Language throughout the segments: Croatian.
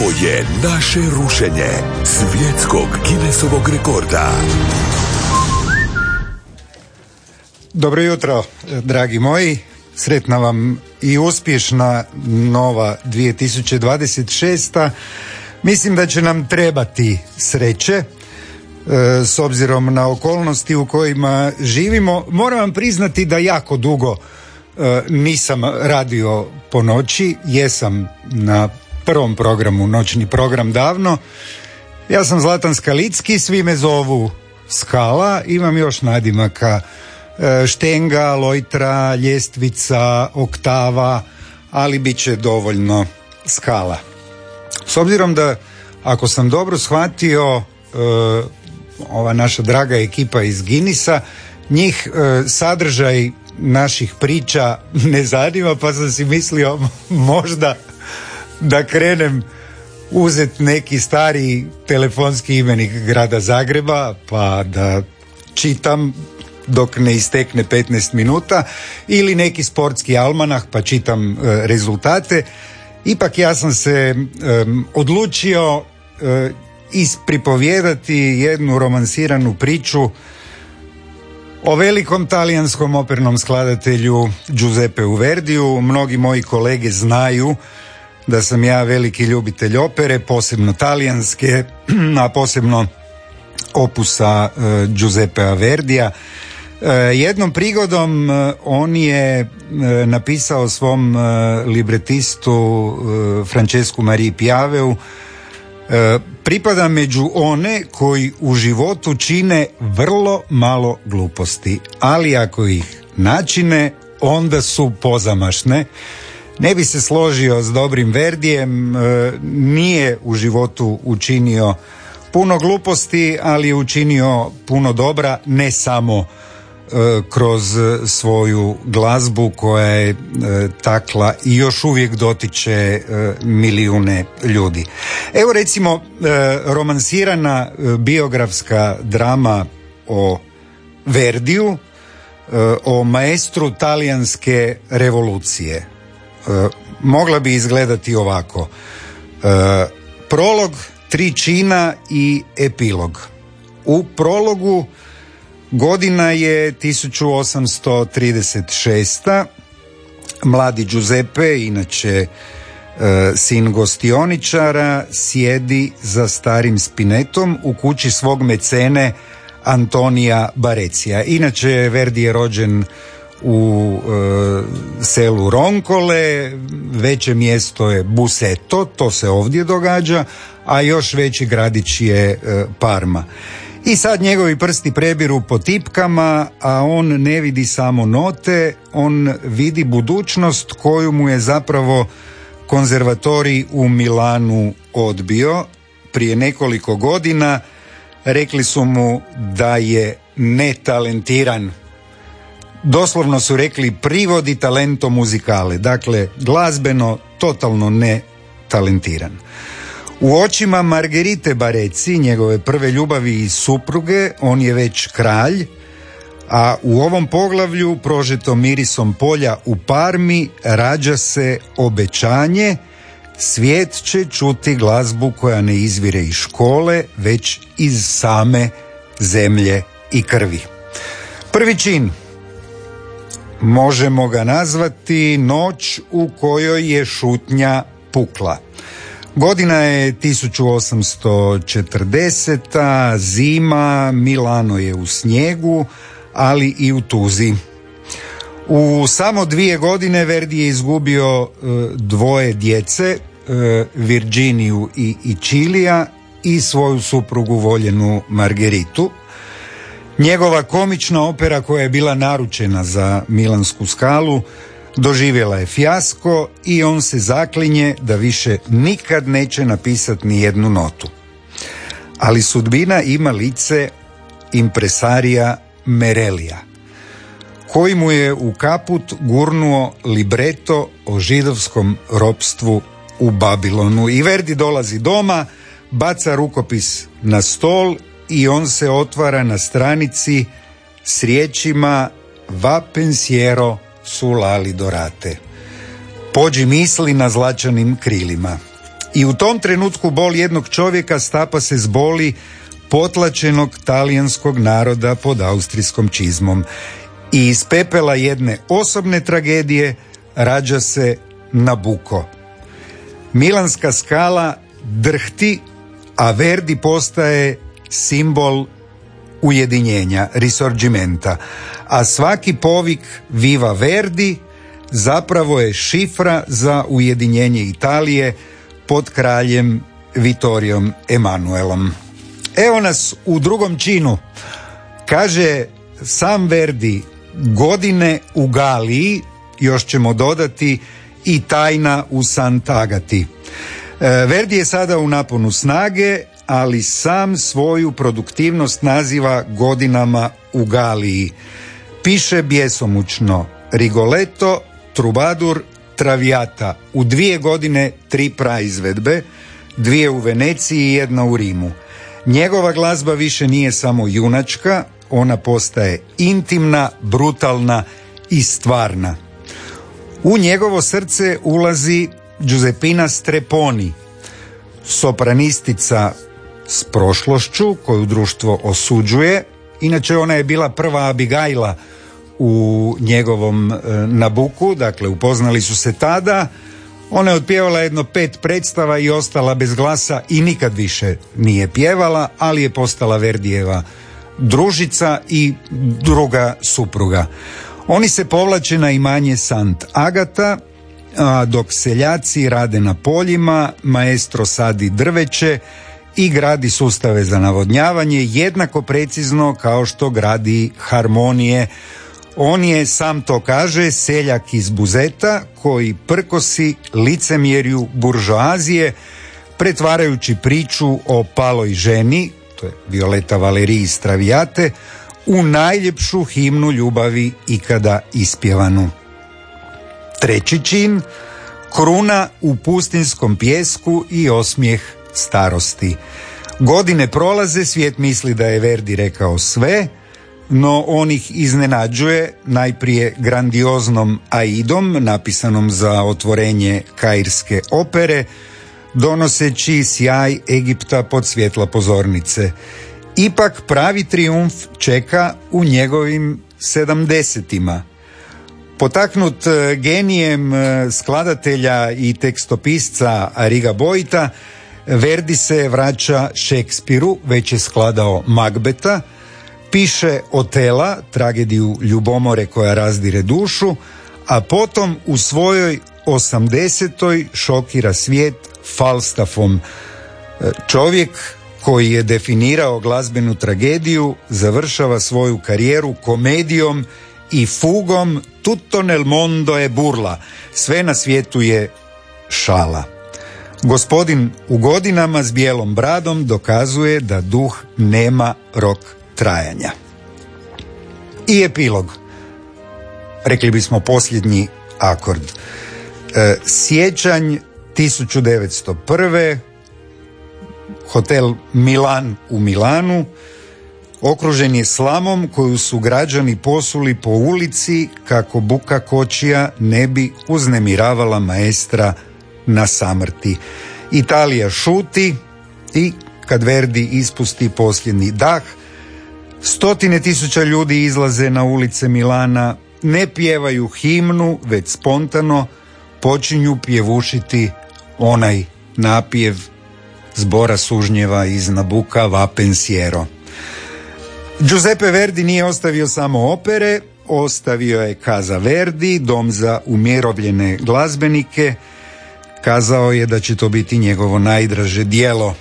Ovo je naše rušenje svjetskog Guinnessovog rekorda. Dobro jutro, dragi moji. Sretna vam i uspješna nova 2026. Mislim da će nam trebati sreće e, s obzirom na okolnosti u kojima živimo. Moram vam priznati da jako dugo e, nisam radio po noći, jesam na prvom programu, noćni program davno. Ja sam Zlatan Skalicki, svi me zovu Skala, imam još nadimaka e, Štenga, Lojtra, Ljestvica, Oktava, ali bit će dovoljno Skala. S obzirom da, ako sam dobro shvatio, e, ova naša draga ekipa iz Ginisa, njih e, sadržaj naših priča ne zanima, pa sam si mislio možda da krenem uzet neki stari telefonski imenik grada Zagreba pa da čitam dok ne istekne 15 minuta ili neki sportski almanah pa čitam e, rezultate ipak ja sam se odlučio e, ispripovijedati jednu romansiranu priču o velikom talijanskom opernom skladatelju Giuseppe Uverdiju. Mnogi moji kolege znaju da sam ja veliki ljubitelj opere, posebno talijanske, a posebno opusa uh, Giuseppe Verdija. E, jednom prigodom e, on je napisao svom libretistu Francesku Mariji Pijaveu pripada među one koji u životu čine vrlo malo gluposti, ali ako ih načine, onda su pozamašne ne bi se složio s dobrim Verdijem, e, nije u životu učinio puno gluposti, ali je učinio puno dobra, ne samo e, kroz svoju glazbu koja je e, takla i još uvijek dotiče milijune ljudi. Evo recimo romansirana biografska drama o Verdiju, o maestru talijanske revolucije mogla bi izgledati ovako. E, prolog, tri čina i epilog. U prologu godina je 1836. Mladi Giuseppe, inače e, sin gostioničara, sjedi za starim spinetom u kući svog mecene Antonija Barecija. Inače, Verdi je rođen u e, selu Ronkole, veće mjesto je Buseto, to se ovdje događa, a još veći gradić je e, Parma. I sad njegovi prsti prebiru po tipkama, a on ne vidi samo note, on vidi budućnost koju mu je zapravo konzervatorij u Milanu odbio. Prije nekoliko godina rekli su mu da je netalentiran doslovno su rekli privodi talento muzikale, dakle glazbeno totalno ne talentiran. U očima Margerite Bareci, njegove prve ljubavi i supruge, on je već kralj, a u ovom poglavlju prožeto mirisom polja u Parmi rađa se obećanje svijet će čuti glazbu koja ne izvire iz škole, već iz same zemlje i krvi. Prvi čin Možemo ga nazvati noć u kojoj je šutnja pukla. Godina je 1840. Zima, Milano je u snijegu, ali i u tuzi. U samo dvije godine Verdi je izgubio e, dvoje djece, e, Virginiju i Ičilija i svoju suprugu voljenu Margeritu. Njegova komična opera koja je bila naručena za Milansku skalu doživjela je fijasko i on se zaklinje da više nikad neće napisati ni jednu notu. Ali sudbina ima lice impresarija Merelija, koji mu je u kaput gurnuo libreto o židovskom ropstvu u Babilonu. I Verdi dolazi doma, baca rukopis na stol i on se otvara na stranici s riječima Va pensiero su lali dorate. Pođi misli na zlačanim krilima. I u tom trenutku bol jednog čovjeka stapa se zboli potlačenog talijanskog naroda pod austrijskom čizmom. I iz pepela jedne osobne tragedije rađa se Nabuko. Milanska skala drhti, a Verdi postaje simbol ujedinjenja, risorgimenta. A svaki povik Viva Verdi zapravo je šifra za ujedinjenje Italije pod kraljem Vitorijom Emanuelom. Evo nas u drugom činu. Kaže sam Verdi godine u Galiji, još ćemo dodati i tajna u Sant'Agati. E, Verdi je sada u naponu snage, ali sam svoju produktivnost naziva godinama u Galiji. Piše bjesomučno Rigoletto, Trubadur, Traviata. U dvije godine tri praizvedbe, dvije u Veneciji i jedna u Rimu. Njegova glazba više nije samo junačka, ona postaje intimna, brutalna i stvarna. U njegovo srce ulazi Giuseppina Streponi, sopranistica s prošlošću koju društvo osuđuje. Inače ona je bila prva Abigajla u njegovom e, Nabuku, dakle upoznali su se tada. Ona je otpjevala jedno pet predstava i ostala bez glasa i nikad više nije pjevala, ali je postala Verdijeva družica i druga supruga. Oni se povlače na imanje Sant Agata, dok seljaci rade na poljima, maestro sadi drveće i gradi sustave za navodnjavanje jednako precizno kao što gradi harmonije. On je, sam to kaže, seljak iz Buzeta koji prkosi licemjerju buržoazije pretvarajući priču o paloj ženi, to je Violeta Valeriji Stravijate, u najljepšu himnu ljubavi ikada ispjevanu. Treći čin, kruna u pustinskom pjesku i osmijeh starosti. Godine prolaze, svijet misli da je Verdi rekao sve, no on ih iznenađuje najprije grandioznom Aidom, napisanom za otvorenje Kairske opere, donoseći sjaj Egipta pod svjetla pozornice. Ipak pravi triumf čeka u njegovim sedamdesetima. Potaknut e, genijem e, skladatelja i tekstopisca Ariga Bojita, Verdi se vraća Šekspiru, već je skladao Magbeta, piše Otela, tragediju ljubomore koja razdire dušu, a potom u svojoj osamdesetoj šokira svijet Falstaffom. E, čovjek koji je definirao glazbenu tragediju završava svoju karijeru komedijom i fugom tutto nel mondo je burla. Sve na svijetu je šala. Gospodin u godinama s bijelom bradom dokazuje da duh nema rok trajanja. I epilog. Rekli bismo posljednji akord. E, sjećanj 1901. Hotel Milan u Milanu okružen je slamom koju su građani posuli po ulici kako buka kočija ne bi uznemiravala maestra na samrti. Italija šuti i kad Verdi ispusti posljednji dah, stotine tisuća ljudi izlaze na ulice Milana, ne pjevaju himnu, već spontano počinju pjevušiti onaj napjev zbora sužnjeva iz Nabuka Va pensiero. Giuseppe Verdi nije ostavio samo opere, ostavio je Kaza Verdi, dom za umjerovljene glazbenike, kazao je da će to biti njegovo najdraže dijelo.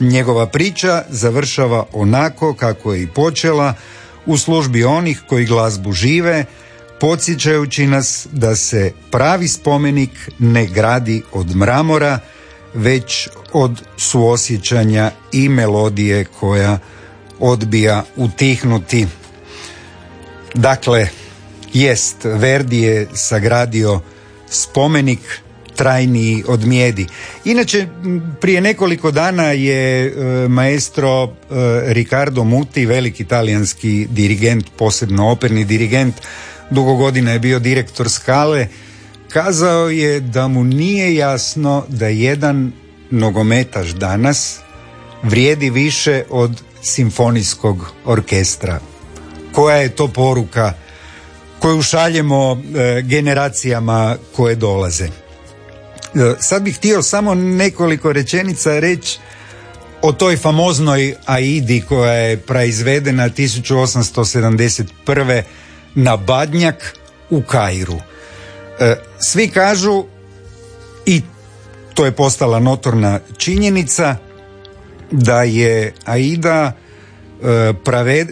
Njegova priča završava onako kako je i počela, u službi onih koji glazbu žive, podsjećajući nas da se pravi spomenik ne gradi od mramora, već od suosjećanja i melodije koja odbija utihnuti. Dakle, jest, Verdi je sagradio spomenik trajniji od mijedi. Inače, prije nekoliko dana je e, maestro e, Riccardo Muti, veliki talijanski dirigent, posebno operni dirigent, dugo godina je bio direktor Skale, kazao je da mu nije jasno da jedan nogometaš danas vrijedi više od simfonijskog orkestra. Koja je to poruka koju šaljemo e, generacijama koje dolaze? E, sad bih htio samo nekoliko rečenica reći o toj famoznoj Aidi koja je praizvedena 1871. na Badnjak u Kairu. E, svi kažu i to je postala notorna činjenica da je Aida e,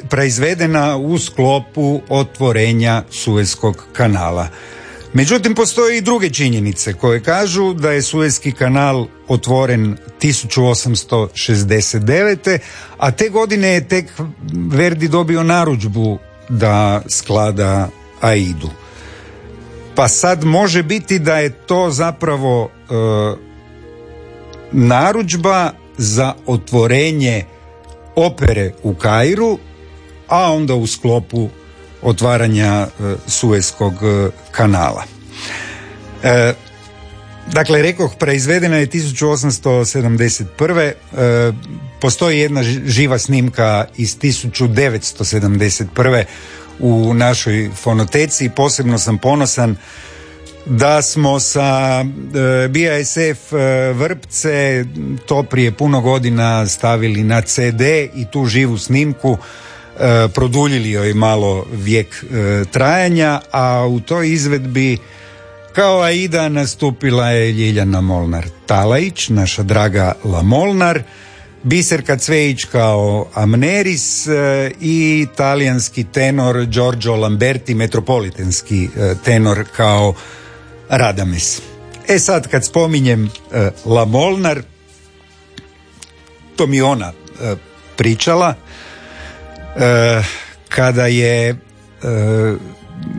proizvedena u sklopu otvorenja Suezkog kanala. Međutim, postoje i druge činjenice koje kažu da je Suezki kanal otvoren 1869. a te godine je tek Verdi dobio naručbu da sklada Aidu. Pa sad može biti da je to zapravo e, narudžba za otvorenje opere u Kairu, a onda u sklopu otvaranja e, Suezkog e, kanala. E, dakle, rekoh, preizvedena je 1871. E, postoji jedna živa snimka iz 1971. u našoj fonoteci. Posebno sam ponosan da smo sa e, BASF e, Vrpce to prije puno godina stavili na CD i tu živu snimku produljili joj malo vijek trajanja, a u toj izvedbi kao Aida nastupila je Ljiljana Molnar Talajić, naša draga La Molnar, Biserka Cvejić kao Amneris i talijanski tenor Giorgio Lamberti, metropolitanski tenor kao Radames. E sad kad spominjem e, La Molnar, to mi ona e, pričala, e, kada je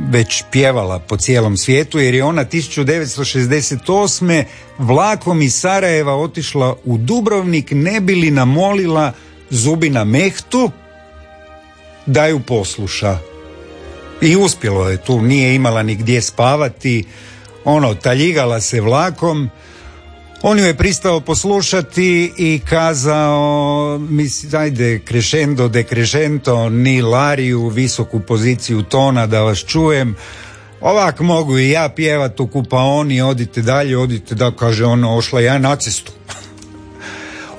već pjevala po cijelom svijetu jer je ona 1968. vlakom iz Sarajeva otišla u Dubrovnik ne bi li namolila Zubina Mehtu da ju posluša. I uspjelo je tu, nije imala ni gdje spavati, ono, taljigala se vlakom, on ju je pristao poslušati i kazao, misli, ajde, krešendo, dekrešento, ni lariju, visoku poziciju tona da vas čujem, ovak mogu i ja pjevat u kupaoni, odite dalje, odite da, kaže ono, ošla ja na cestu.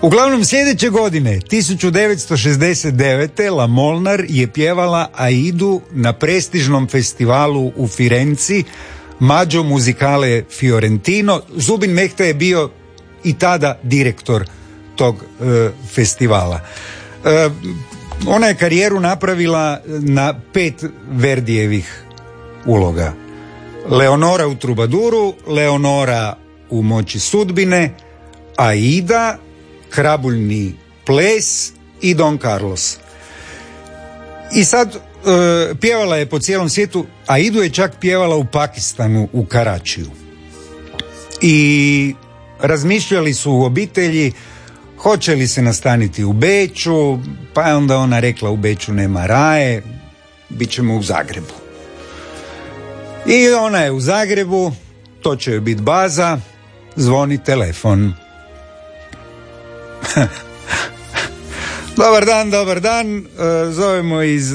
Uglavnom sljedeće godine, 1969. La Molnar je pjevala Aidu na prestižnom festivalu u Firenci, Mađo muzikale Fiorentino. Zubin Mehta je bio i tada direktor tog e, festivala. E, ona je karijeru napravila na pet Verdijevih uloga. Leonora u Trubaduru, Leonora u Moći sudbine, Aida, Krabuljni ples i Don Carlos. I sad pjevala je po cijelom svijetu, a Idu je čak pjevala u Pakistanu, u Karačiju. I razmišljali su u obitelji hoće li se nastaniti u Beću, pa je onda ona rekla u Beću nema raje, bit ćemo u Zagrebu. I ona je u Zagrebu, to će joj biti baza, zvoni telefon. dobar dan, dobar dan, e, zovemo iz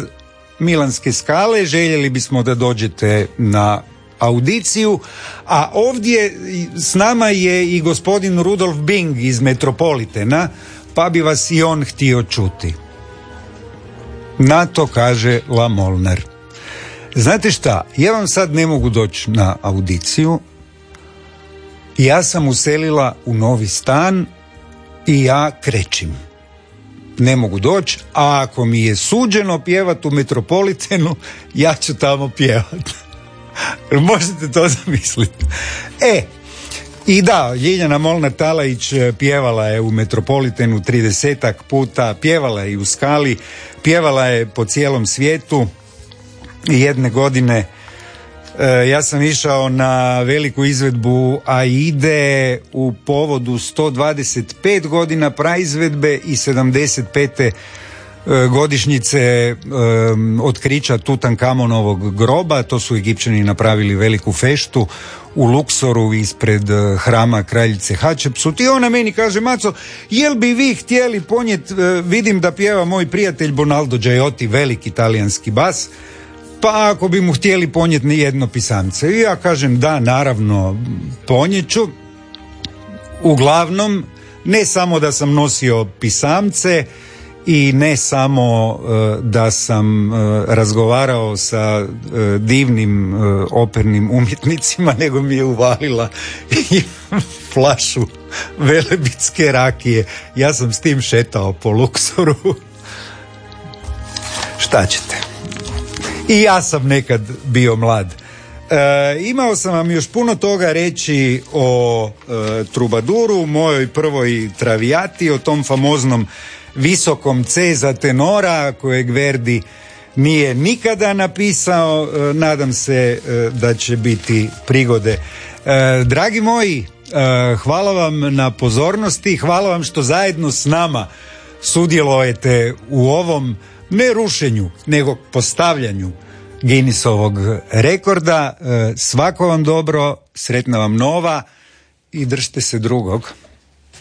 Milanske skale, željeli bismo da dođete na audiciju, a ovdje s nama je i gospodin Rudolf Bing iz Metropolitena, pa bi vas i on htio čuti. Na to kaže La Molnar. Znate šta, ja vam sad ne mogu doći na audiciju, ja sam uselila u novi stan i ja krećim ne mogu doći, a ako mi je suđeno pjevat u Metropolitenu, ja ću tamo pjevat. Možete to zamisliti. E, i da, Ljiljana Molnar Talajić e, pjevala je u Metropolitenu tridesetak puta, pjevala je i u Skali, pjevala je po cijelom svijetu i jedne godine ja sam išao na veliku izvedbu AIDE u povodu 125 godina praizvedbe i 75. godišnjice otkrića Tutankamonovog groba, to su Egipćani napravili veliku feštu u Luksoru ispred hrama kraljice Hačepsut i ona meni kaže Maco, jel bi vi htjeli ponijeti, vidim da pjeva moj prijatelj Bonaldo Giotti, veliki italijanski bas, pa ako bi mu htjeli ponijeti jedno pisamce. I ja kažem da, naravno, ponjeću. Uglavnom, ne samo da sam nosio pisamce i ne samo e, da sam e, razgovarao sa e, divnim opernim umjetnicima, nego mi je uvalila i flašu velebitske rakije. Ja sam s tim šetao po Luksoru. Šta ćete? I ja sam nekad bio mlad. E, imao sam vam još puno toga reći o e, Trubaduru, mojoj prvoj travijati, o tom famoznom visokom C za tenora kojeg Verdi nije nikada napisao. E, nadam se e, da će biti prigode. Dragi moji, hvala vam na pozornosti, hvala vam što zajedno s nama sudjelujete u ovom ne rušenju, nego postavljanju Guinnessovog rekorda. E, svako vam dobro, sretna vam nova i držite se drugog.